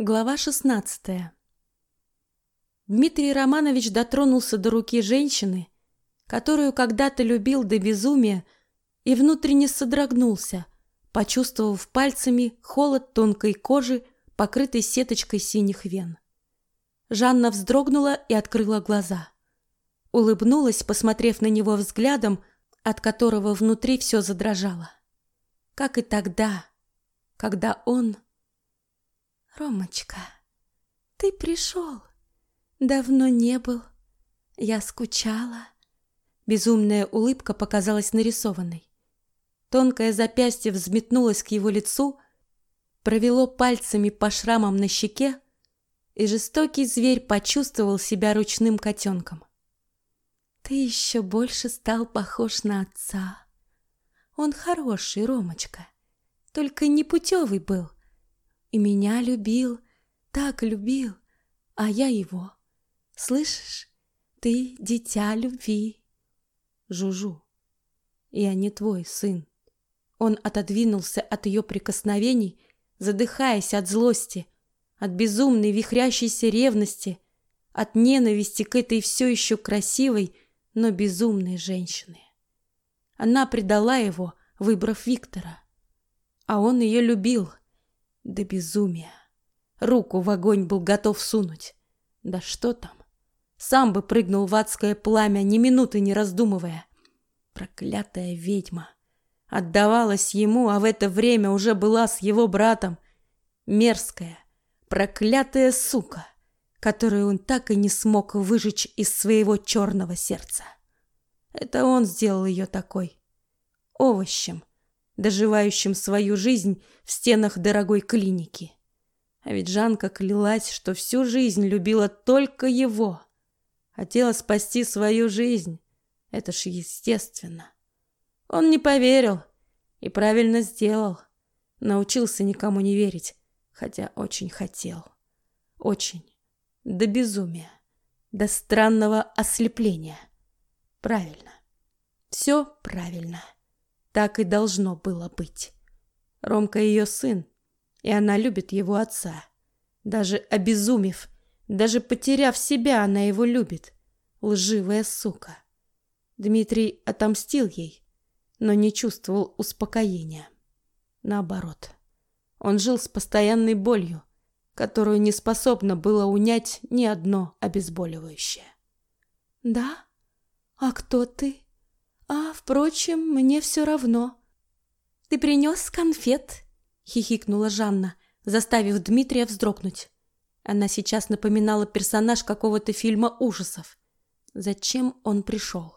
Глава 16. Дмитрий Романович дотронулся до руки женщины, которую когда-то любил до безумия, и внутренне содрогнулся, почувствовав пальцами холод тонкой кожи, покрытой сеточкой синих вен. Жанна вздрогнула и открыла глаза. Улыбнулась, посмотрев на него взглядом, от которого внутри все задрожало. Как и тогда, когда он Ромочка, ты пришел. Давно не был. Я скучала. Безумная улыбка показалась нарисованной. Тонкое запястье взметнулось к его лицу, провело пальцами по шрамам на щеке, и жестокий зверь почувствовал себя ручным котенком. Ты еще больше стал похож на отца. Он хороший, Ромочка, только не путевый был и меня любил, так любил, а я его. Слышишь, ты дитя любви. Жужу, я не твой сын. Он отодвинулся от ее прикосновений, задыхаясь от злости, от безумной вихрящейся ревности, от ненависти к этой все еще красивой, но безумной женщине. Она предала его, выбрав Виктора. А он ее любил, до безумия. Руку в огонь был готов сунуть. Да что там? Сам бы прыгнул в адское пламя, ни минуты не раздумывая. Проклятая ведьма. Отдавалась ему, а в это время уже была с его братом. Мерзкая, проклятая сука, которую он так и не смог выжечь из своего черного сердца. Это он сделал ее такой. Овощем, доживающим свою жизнь в стенах дорогой клиники. А ведь Жанка клялась, что всю жизнь любила только его. Хотела спасти свою жизнь. Это ж естественно. Он не поверил и правильно сделал. Научился никому не верить, хотя очень хотел. Очень. До безумия. До странного ослепления. Правильно. Все правильно. Так и должно было быть. Ромка ее сын, и она любит его отца. Даже обезумев, даже потеряв себя, она его любит. Лживая сука. Дмитрий отомстил ей, но не чувствовал успокоения. Наоборот, он жил с постоянной болью, которую не способно было унять ни одно обезболивающее. «Да? А кто ты?» А, впрочем, мне все равно. Ты принес конфет? Хихикнула Жанна, заставив Дмитрия вздрогнуть. Она сейчас напоминала персонаж какого-то фильма ужасов. Зачем он пришел?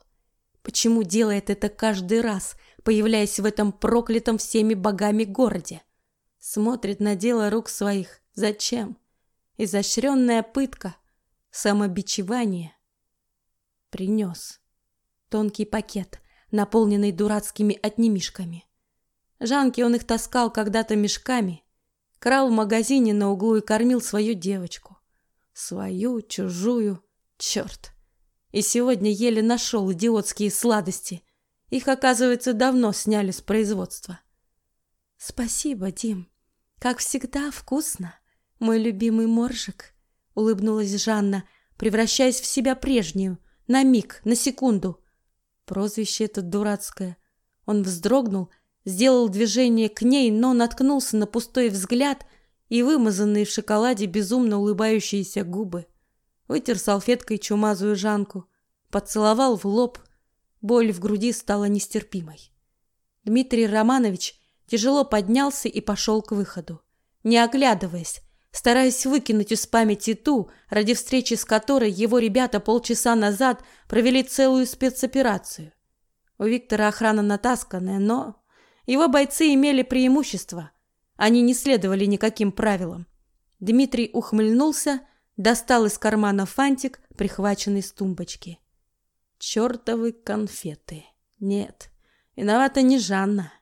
Почему делает это каждый раз, появляясь в этом проклятом всеми богами городе? Смотрит на дело рук своих. Зачем? Изощренная пытка, самобичевание. Принес тонкий пакет, наполненный дурацкими отнимишками. Жанке он их таскал когда-то мешками, крал в магазине на углу и кормил свою девочку. Свою, чужую, черт. И сегодня еле нашел идиотские сладости. Их, оказывается, давно сняли с производства. Спасибо, Дим. Как всегда, вкусно. Мой любимый моржик, улыбнулась Жанна, превращаясь в себя прежнюю, на миг, на секунду. Прозвище это дурацкое. Он вздрогнул, сделал движение к ней, но наткнулся на пустой взгляд и вымазанные в шоколаде безумно улыбающиеся губы. Вытер салфеткой чумазую Жанку, поцеловал в лоб. Боль в груди стала нестерпимой. Дмитрий Романович тяжело поднялся и пошел к выходу, не оглядываясь, стараясь выкинуть из памяти ту, ради встречи с которой его ребята полчаса назад провели целую спецоперацию. У Виктора охрана натасканная, но его бойцы имели преимущество. Они не следовали никаким правилам. Дмитрий ухмыльнулся, достал из кармана фантик, прихваченный с тумбочки. Чёртовы конфеты. Нет, виновата не Жанна,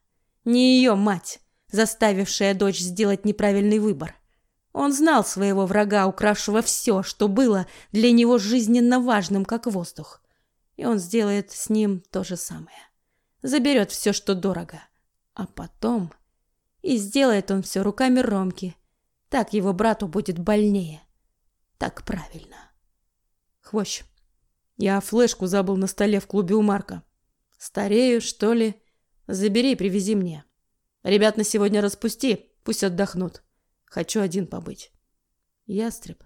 не ее мать, заставившая дочь сделать неправильный выбор. Он знал своего врага, укравшего все, что было для него жизненно важным, как воздух. И он сделает с ним то же самое. Заберет все, что дорого. А потом... И сделает он все руками Ромки, Так его брату будет больнее. Так правильно. Хвощ. Я флешку забыл на столе в клубе у Марка. Старею, что ли? Забери и привези мне. Ребят на сегодня распусти, пусть отдохнут. Хочу один побыть. Ястреб.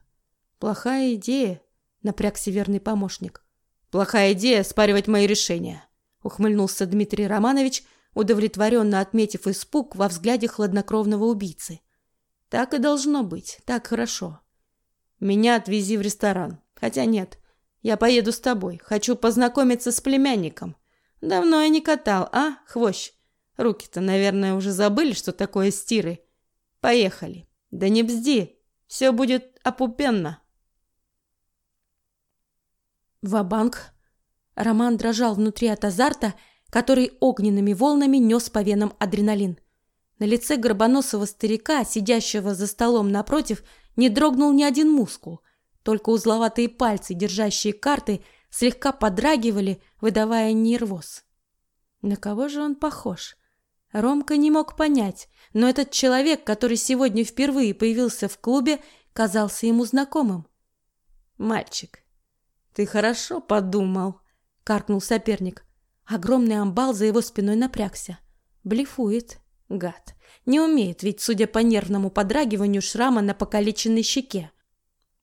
Плохая идея, напрягся верный помощник. Плохая идея спаривать мои решения, ухмыльнулся Дмитрий Романович, удовлетворенно отметив испуг во взгляде хладнокровного убийцы. Так и должно быть, так хорошо. Меня отвези в ресторан. Хотя нет, я поеду с тобой. Хочу познакомиться с племянником. Давно я не катал, а, хвощ? Руки-то, наверное, уже забыли, что такое стиры. Поехали. Да не бзди, все будет опупенно. Ва-банк. Роман дрожал внутри от азарта, который огненными волнами нес по венам адреналин. На лице горбоносого старика, сидящего за столом напротив, не дрогнул ни один мускул. Только узловатые пальцы, держащие карты, слегка подрагивали, выдавая нервоз. На кого же он похож? Ромка не мог понять, но этот человек, который сегодня впервые появился в клубе, казался ему знакомым. «Мальчик, ты хорошо подумал», — каркнул соперник. Огромный амбал за его спиной напрягся. Блефует. Гад. Не умеет, ведь, судя по нервному подрагиванию шрама на покалеченной щеке.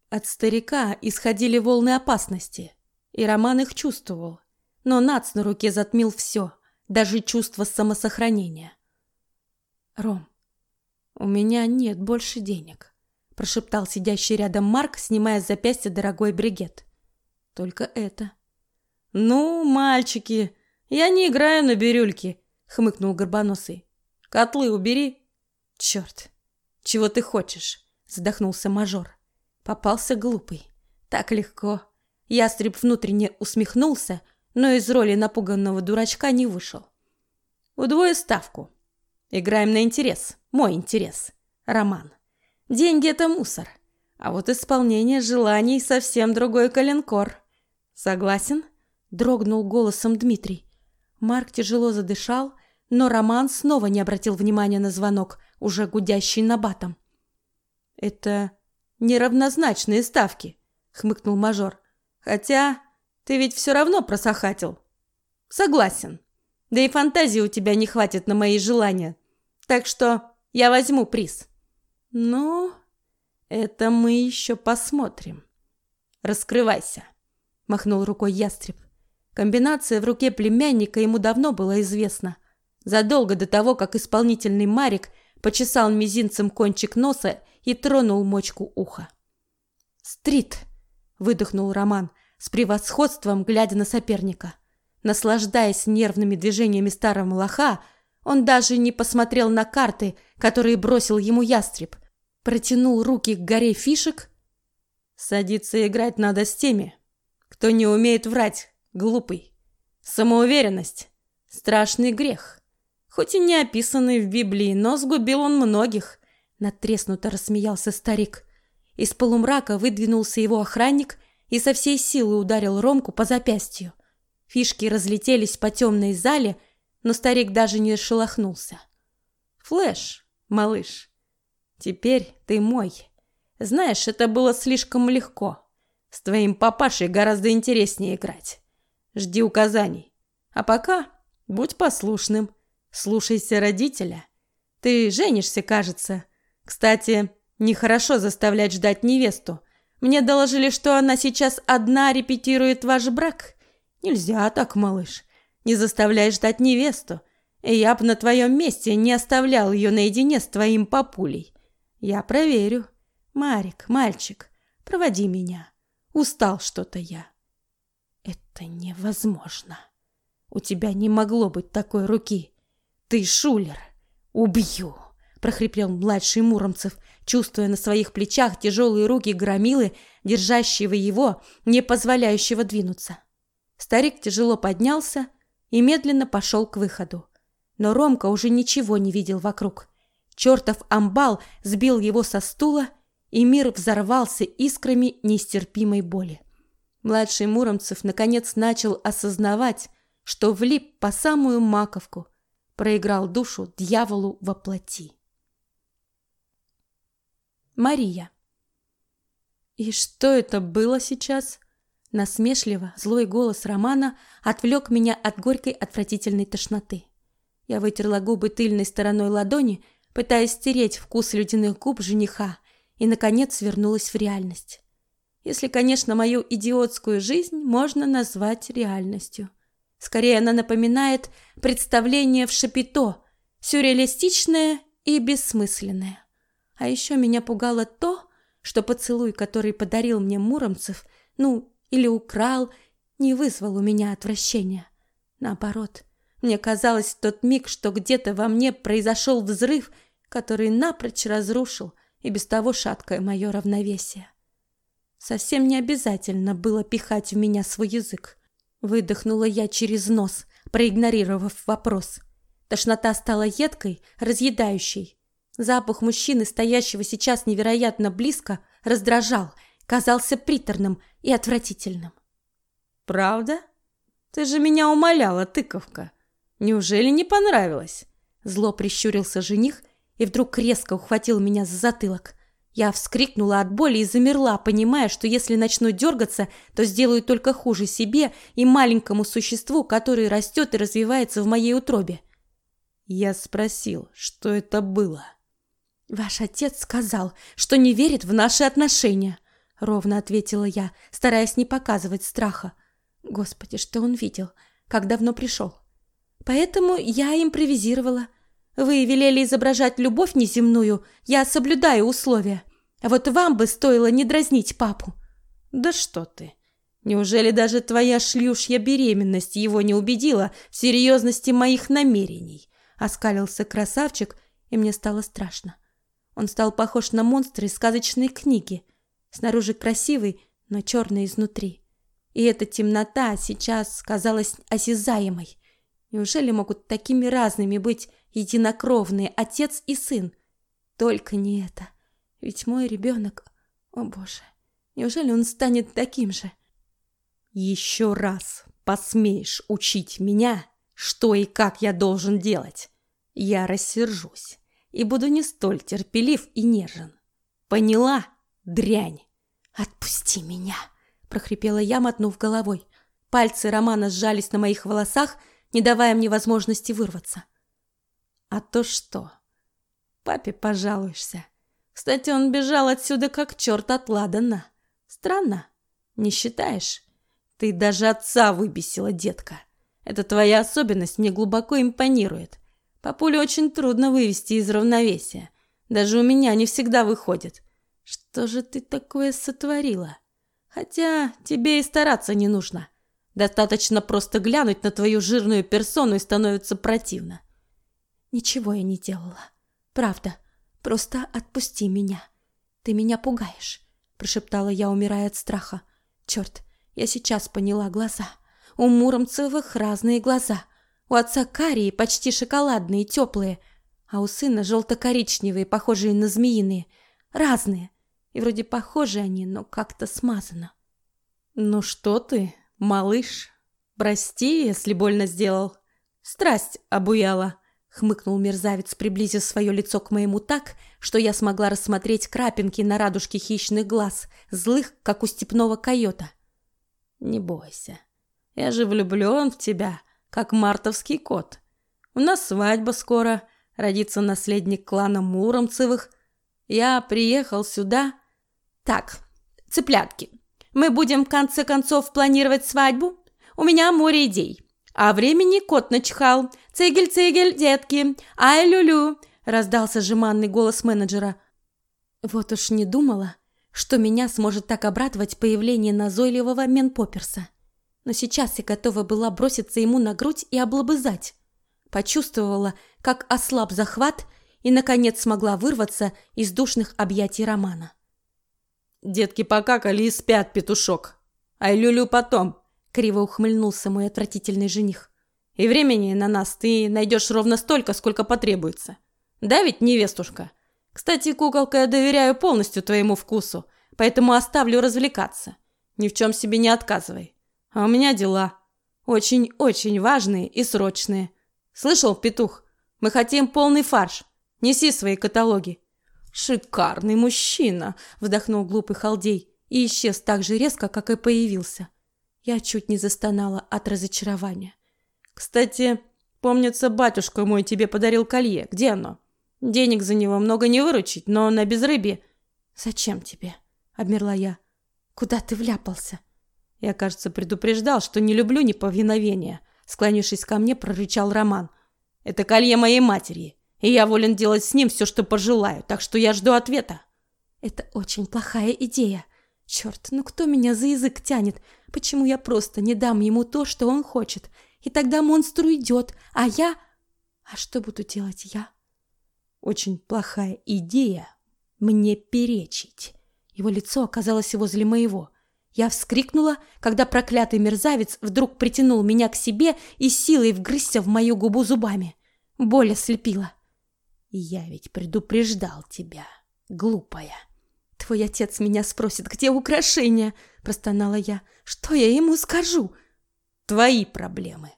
От старика исходили волны опасности, и Роман их чувствовал. Но нац на руке затмил все, даже чувство самосохранения. «Ром, у меня нет больше денег», – прошептал сидящий рядом Марк, снимая с запястья дорогой бригет. «Только это». «Ну, мальчики, я не играю на бирюльки», – хмыкнул Горбоносый. Котлы убери. Черт, чего ты хочешь? Задохнулся мажор. Попался глупый. Так легко. Ястреб внутренне усмехнулся, но из роли напуганного дурачка не вышел. Удвою ставку. Играем на интерес. Мой интерес. Роман. Деньги — это мусор. А вот исполнение желаний — совсем другой коленкор. Согласен? Дрогнул голосом Дмитрий. Марк тяжело задышал, но Роман снова не обратил внимания на звонок, уже гудящий на батом. «Это неравнозначные ставки», — хмыкнул мажор. «Хотя ты ведь все равно просохатил». «Согласен. Да и фантазии у тебя не хватит на мои желания. Так что я возьму приз». «Ну, это мы еще посмотрим». «Раскрывайся», — махнул рукой ястреб. Комбинация в руке племянника ему давно была известна — задолго до того, как исполнительный Марик почесал мизинцем кончик носа и тронул мочку уха. «Стрит!» – выдохнул Роман с превосходством, глядя на соперника. Наслаждаясь нервными движениями старого лоха, он даже не посмотрел на карты, которые бросил ему ястреб. Протянул руки к горе фишек. Садиться играть надо с теми, кто не умеет врать, глупый. Самоуверенность – страшный грех хоть и не описанный в Библии, но сгубил он многих. Натреснуто рассмеялся старик. Из полумрака выдвинулся его охранник и со всей силы ударил Ромку по запястью. Фишки разлетелись по темной зале, но старик даже не шелохнулся. «Флэш, малыш, теперь ты мой. Знаешь, это было слишком легко. С твоим папашей гораздо интереснее играть. Жди указаний. А пока будь послушным». Слушайся родителя. Ты женишься, кажется. Кстати, нехорошо заставлять ждать невесту. Мне доложили, что она сейчас одна репетирует ваш брак. Нельзя так, малыш. Не заставляй ждать невесту. Я б на твоем месте не оставлял ее наедине с твоим папулей. Я проверю. Марик, мальчик, проводи меня. Устал что-то я. Это невозможно. У тебя не могло быть такой руки. «Ты шулер! Убью!» – прохрипел младший Муромцев, чувствуя на своих плечах тяжелые руки громилы, держащего его, не позволяющего двинуться. Старик тяжело поднялся и медленно пошел к выходу. Но Ромка уже ничего не видел вокруг. Чертов амбал сбил его со стула, и мир взорвался искрами нестерпимой боли. Младший Муромцев наконец начал осознавать, что влип по самую маковку проиграл душу дьяволу во плоти. Мария. И что это было сейчас? Насмешливо злой голос Романа отвлек меня от горькой отвратительной тошноты. Я вытерла губы тыльной стороной ладони, пытаясь стереть вкус ледяных губ жениха, и наконец вернулась в реальность. Если, конечно, мою идиотскую жизнь можно назвать реальностью. Скорее она напоминает представление в шапито, сюрреалистичное и бессмысленное. А еще меня пугало то, что поцелуй, который подарил мне Муромцев, ну, или украл, не вызвал у меня отвращения. Наоборот, мне казалось в тот миг, что где-то во мне произошел взрыв, который напрочь разрушил и без того шаткое мое равновесие. Совсем не обязательно было пихать в меня свой язык. Выдохнула я через нос, проигнорировав вопрос. Тошнота стала едкой, разъедающей. Запах мужчины, стоящего сейчас невероятно близко, раздражал, казался приторным и отвратительным. «Правда? Ты же меня умоляла, тыковка. Неужели не понравилось?» Зло прищурился жених и вдруг резко ухватил меня за затылок. Я вскрикнула от боли и замерла, понимая, что если начну дергаться, то сделаю только хуже себе и маленькому существу, которое растет и развивается в моей утробе. Я спросил, что это было. Ваш отец сказал, что не верит в наши отношения, ровно ответила я, стараясь не показывать страха. Господи, что он видел, как давно пришел. Поэтому я импровизировала. Вы велели изображать любовь неземную, я соблюдаю условия. А вот вам бы стоило не дразнить папу. Да что ты? Неужели даже твоя шлюшья беременность его не убедила в серьезности моих намерений? Оскалился красавчик, и мне стало страшно. Он стал похож на монстра из сказочной книги. Снаружи красивый, но черный изнутри. И эта темнота сейчас казалась осязаемой. Неужели могут такими разными быть единокровные отец и сын? Только не это. Ведь мой ребенок... О боже, неужели он станет таким же? Еще раз посмеешь учить меня, что и как я должен делать, я рассержусь и буду не столь терпелив и нежен. Поняла, дрянь? Отпусти меня, прохрипела я, мотнув головой. Пальцы Романа сжались на моих волосах, не давая мне возможности вырваться. А то что? Папе пожалуешься. Кстати, он бежал отсюда как черт от Ладана. Странно, не считаешь? Ты даже отца выбесила, детка. Это твоя особенность мне глубоко импонирует. Папулю очень трудно вывести из равновесия. Даже у меня не всегда выходит. Что же ты такое сотворила? Хотя тебе и стараться не нужно. Достаточно просто глянуть на твою жирную персону и становится противно. Ничего я не делала. Правда. Просто отпусти меня. Ты меня пугаешь, прошептала я, умирая от страха. Черт, я сейчас поняла глаза. У Муромцевых разные глаза. У отца карие, почти шоколадные, теплые, а у сына желто-коричневые, похожие на змеиные. Разные. И вроде похожи они, но как-то смазано. Ну что ты, малыш? Прости, если больно сделал. Страсть обуяла, хмыкнул мерзавец, приблизив свое лицо к моему так, что я смогла рассмотреть крапинки на радужке хищных глаз, злых, как у степного койота. Не бойся. Я же влюблен в тебя, как мартовский кот. У нас свадьба скоро, родится наследник клана Муромцевых. Я приехал сюда. Так, цыплятки, мы будем в конце концов планировать свадьбу? У меня море идей. А времени кот начихал. Цигель-цигель, детки, ай-лю-лю, раздался жеманный голос менеджера. Вот уж не думала, что меня сможет так обрадовать появление назойливого Менпоперса но сейчас я готова была броситься ему на грудь и облобызать. Почувствовала, как ослаб захват и, наконец, смогла вырваться из душных объятий Романа. «Детки покакали и спят, петушок. Ай, люлю потом!» — криво ухмыльнулся мой отвратительный жених. «И времени на нас ты найдешь ровно столько, сколько потребуется. Да ведь, невестушка? Кстати, куколка, я доверяю полностью твоему вкусу, поэтому оставлю развлекаться. Ни в чем себе не отказывай. А у меня дела. Очень-очень важные и срочные. Слышал, петух? Мы хотим полный фарш. Неси свои каталоги. Шикарный мужчина, вдохнул глупый халдей и исчез так же резко, как и появился. Я чуть не застонала от разочарования. Кстати, помнится, батюшка мой тебе подарил колье. Где оно? Денег за него много не выручить, но на безрыбье. Зачем тебе? обмерла я. Куда ты вляпался? Я, кажется, предупреждал, что не люблю неповиновения. Склонившись ко мне, прорычал Роман. Это колье моей матери, и я волен делать с ним все, что пожелаю, так что я жду ответа. Это очень плохая идея. Черт, ну кто меня за язык тянет? Почему я просто не дам ему то, что он хочет? И тогда монстр уйдет, а я... А что буду делать я? Очень плохая идея мне перечить. Его лицо оказалось возле моего. Я вскрикнула, когда проклятый мерзавец вдруг притянул меня к себе и силой вгрызся в мою губу зубами. Боль ослепила. «Я ведь предупреждал тебя, глупая». «Твой отец меня спросит, где украшения?» – простонала я. «Что я ему скажу?» «Твои проблемы.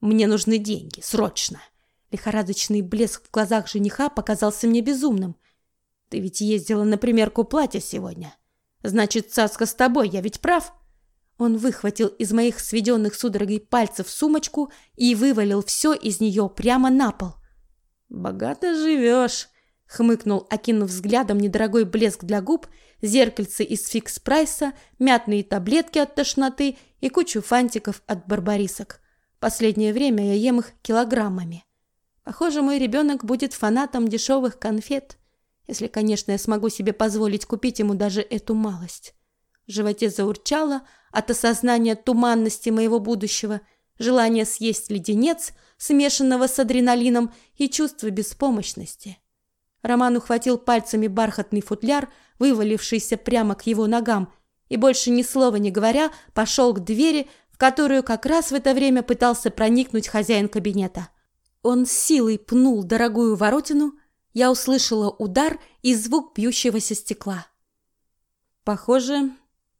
Мне нужны деньги, срочно». Лихорадочный блеск в глазах жениха показался мне безумным. «Ты ведь ездила на примерку платья сегодня. Значит, Цаска с тобой, я ведь прав?» Он выхватил из моих сведенных судорогой пальцев сумочку и вывалил все из нее прямо на пол. «Богато живешь», — хмыкнул, окинув взглядом недорогой блеск для губ, зеркальце из фикс-прайса, мятные таблетки от тошноты и кучу фантиков от барбарисок. Последнее время я ем их килограммами. Похоже, мой ребенок будет фанатом дешевых конфет. Если, конечно, я смогу себе позволить купить ему даже эту малость. В животе заурчало от осознания туманности моего будущего, желания съесть леденец, смешанного с адреналином, и чувство беспомощности. Роман ухватил пальцами бархатный футляр, вывалившийся прямо к его ногам, и больше ни слова не говоря, пошел к двери, в которую как раз в это время пытался проникнуть хозяин кабинета. Он силой пнул дорогую воротину, я услышала удар и звук бьющегося стекла. «Похоже,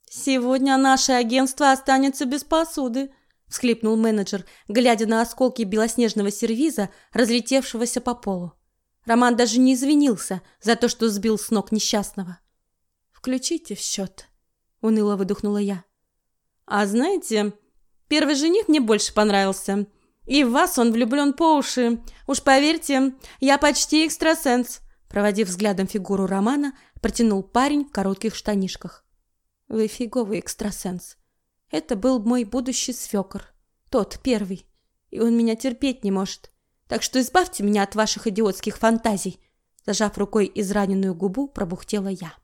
сегодня наше агентство останется без посуды», — всхлипнул менеджер, глядя на осколки белоснежного сервиза, разлетевшегося по полу. Роман даже не извинился за то, что сбил с ног несчастного. «Включите в счет», — уныло выдохнула я. «А знаете, первый жених мне больше понравился», и в вас он влюблен по уши. Уж поверьте, я почти экстрасенс. Проводив взглядом фигуру Романа, протянул парень в коротких штанишках. Вы фиговый экстрасенс. Это был мой будущий свекор. Тот, первый. И он меня терпеть не может. Так что избавьте меня от ваших идиотских фантазий. Зажав рукой израненную губу, пробухтела я.